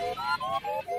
Oh, my God.